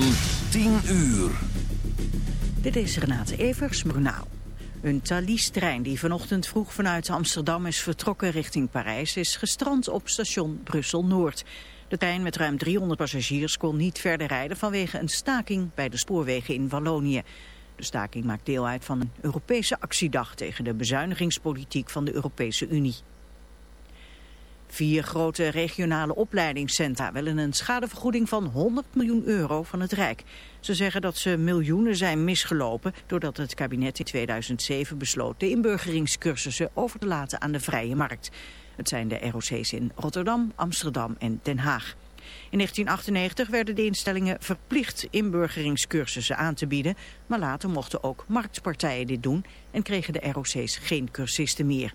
van 10 uur. Dit is Renate Evers, Brunaal. Een Thalys-trein die vanochtend vroeg vanuit Amsterdam is vertrokken richting Parijs... is gestrand op station Brussel-Noord. De trein met ruim 300 passagiers kon niet verder rijden... vanwege een staking bij de spoorwegen in Wallonië. De staking maakt deel uit van een Europese actiedag... tegen de bezuinigingspolitiek van de Europese Unie. Vier grote regionale opleidingscentra willen een schadevergoeding van 100 miljoen euro van het Rijk. Ze zeggen dat ze miljoenen zijn misgelopen doordat het kabinet in 2007 besloot de inburgeringscursussen over te laten aan de vrije markt. Het zijn de ROC's in Rotterdam, Amsterdam en Den Haag. In 1998 werden de instellingen verplicht inburgeringscursussen aan te bieden, maar later mochten ook marktpartijen dit doen en kregen de ROC's geen cursisten meer.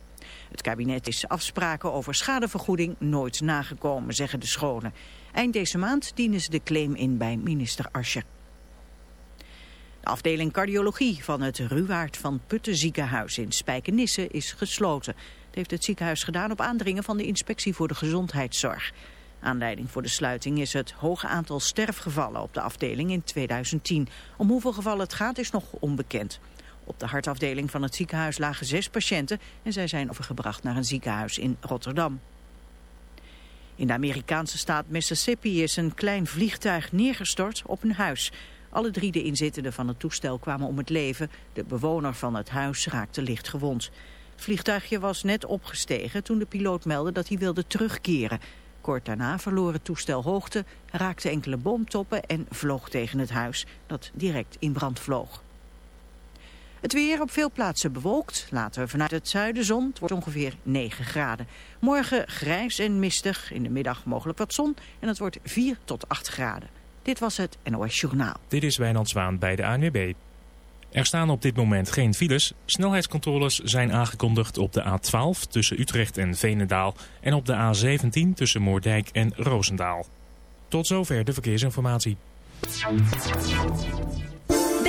Het kabinet is afspraken over schadevergoeding nooit nagekomen, zeggen de scholen. Eind deze maand dienen ze de claim in bij minister Ascher. De afdeling cardiologie van het Ruwaard van Putten ziekenhuis in Spijkenisse is gesloten. Dat heeft het ziekenhuis gedaan op aandringen van de inspectie voor de gezondheidszorg. Aanleiding voor de sluiting is het hoge aantal sterfgevallen op de afdeling in 2010. Om hoeveel gevallen het gaat is nog onbekend. Op de hartafdeling van het ziekenhuis lagen zes patiënten en zij zijn overgebracht naar een ziekenhuis in Rotterdam. In de Amerikaanse staat Mississippi is een klein vliegtuig neergestort op een huis. Alle drie de inzittenden van het toestel kwamen om het leven. De bewoner van het huis raakte licht gewond. Het vliegtuigje was net opgestegen toen de piloot meldde dat hij wilde terugkeren. Kort daarna verloor het toestel hoogte, raakte enkele boomtoppen en vloog tegen het huis, dat direct in brand vloog. Het weer op veel plaatsen bewolkt. Later vanuit het zuiden zon. Het wordt ongeveer 9 graden. Morgen grijs en mistig. In de middag mogelijk wat zon. En het wordt 4 tot 8 graden. Dit was het NOS Journaal. Dit is Wijnand Zwaan bij de ANWB. Er staan op dit moment geen files. Snelheidscontroles zijn aangekondigd op de A12 tussen Utrecht en Veenendaal. En op de A17 tussen Moordijk en Roosendaal. Tot zover de verkeersinformatie.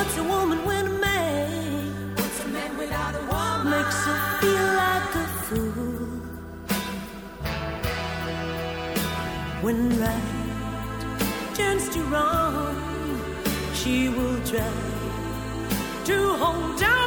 What's a woman when a man? What's a man without a woman? Makes her feel like a fool. When right turns to wrong, she will try to hold on.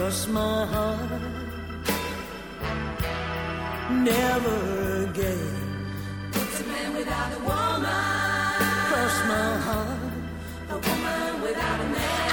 Cause my heart never again. What's a man without a woman? Cross my heart. A woman without a man.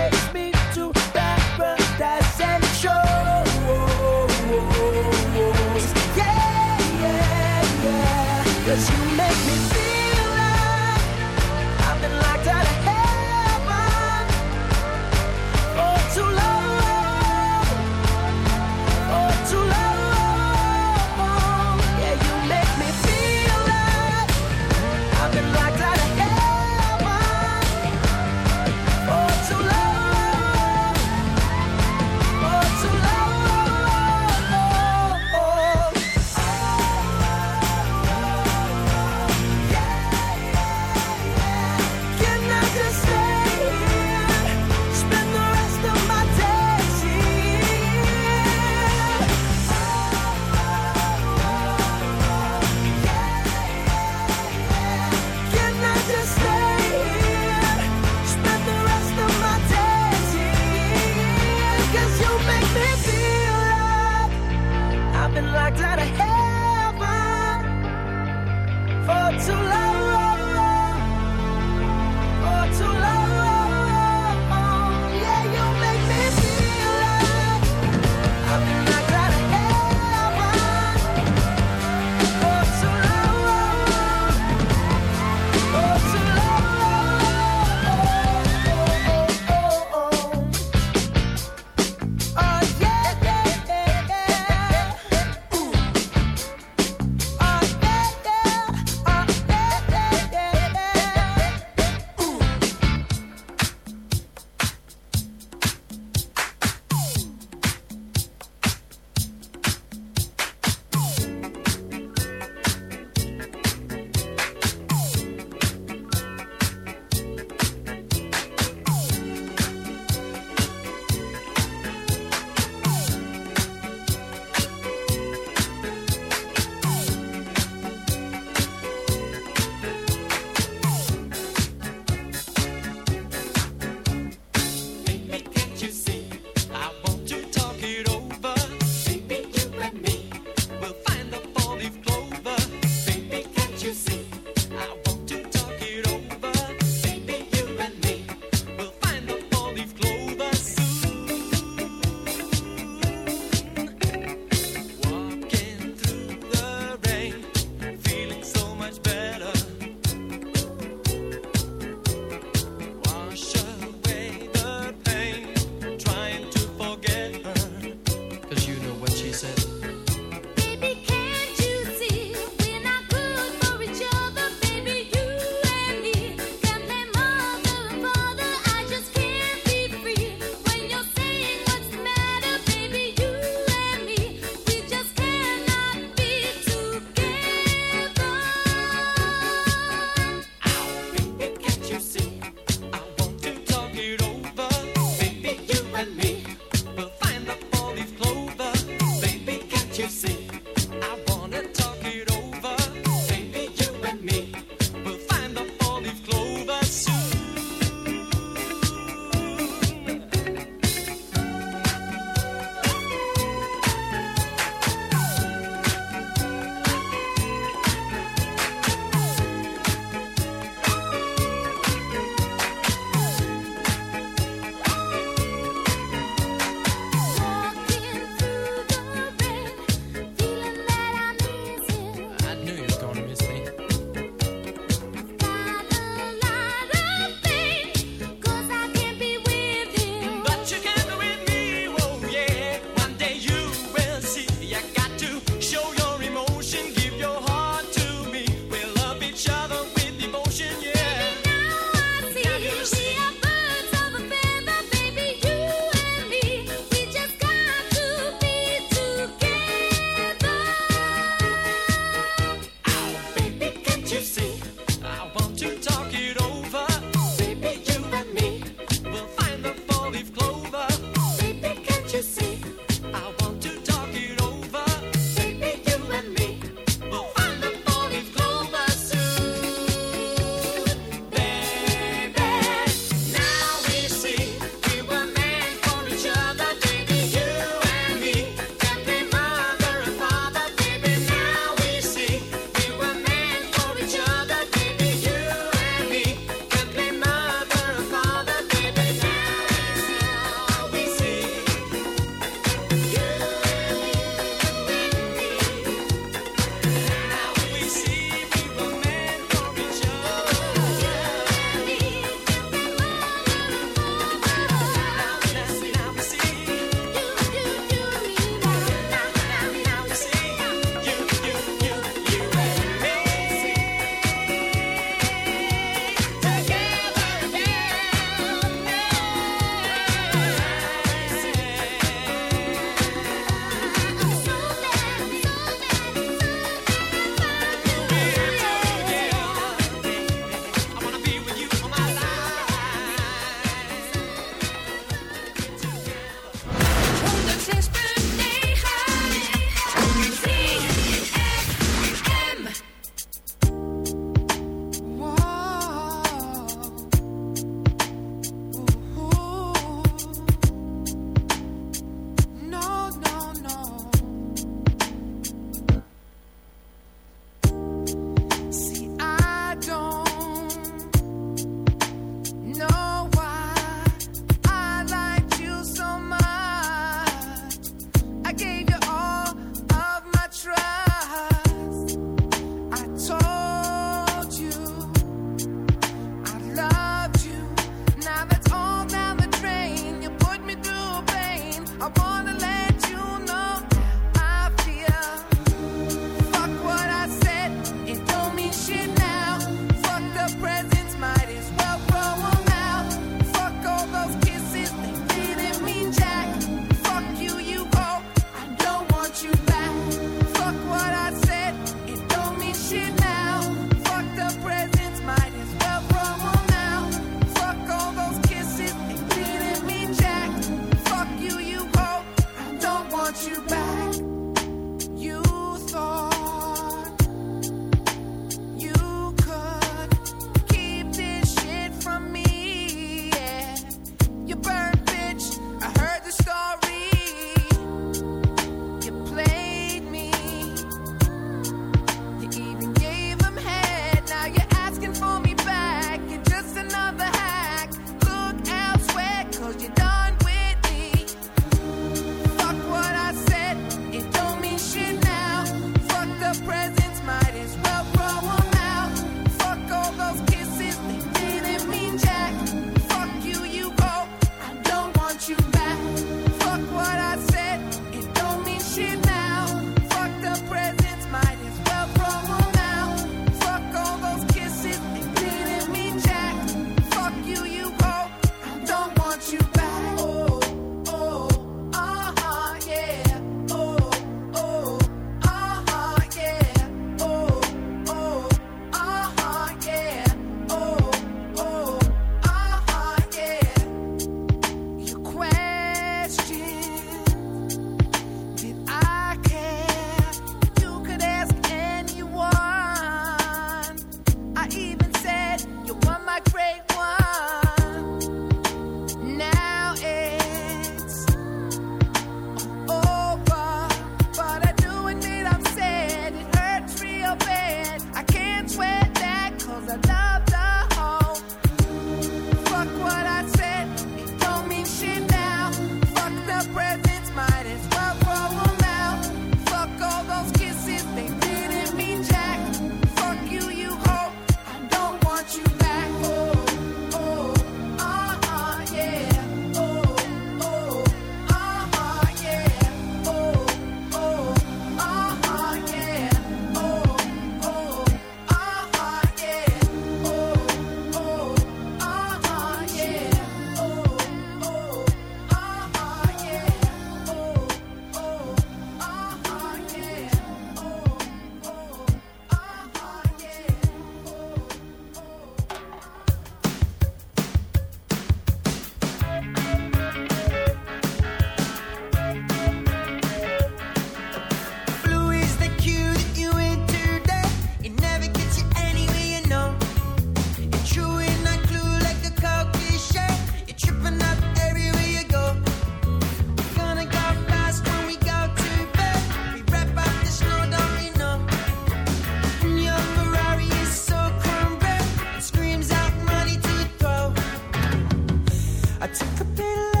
took a bit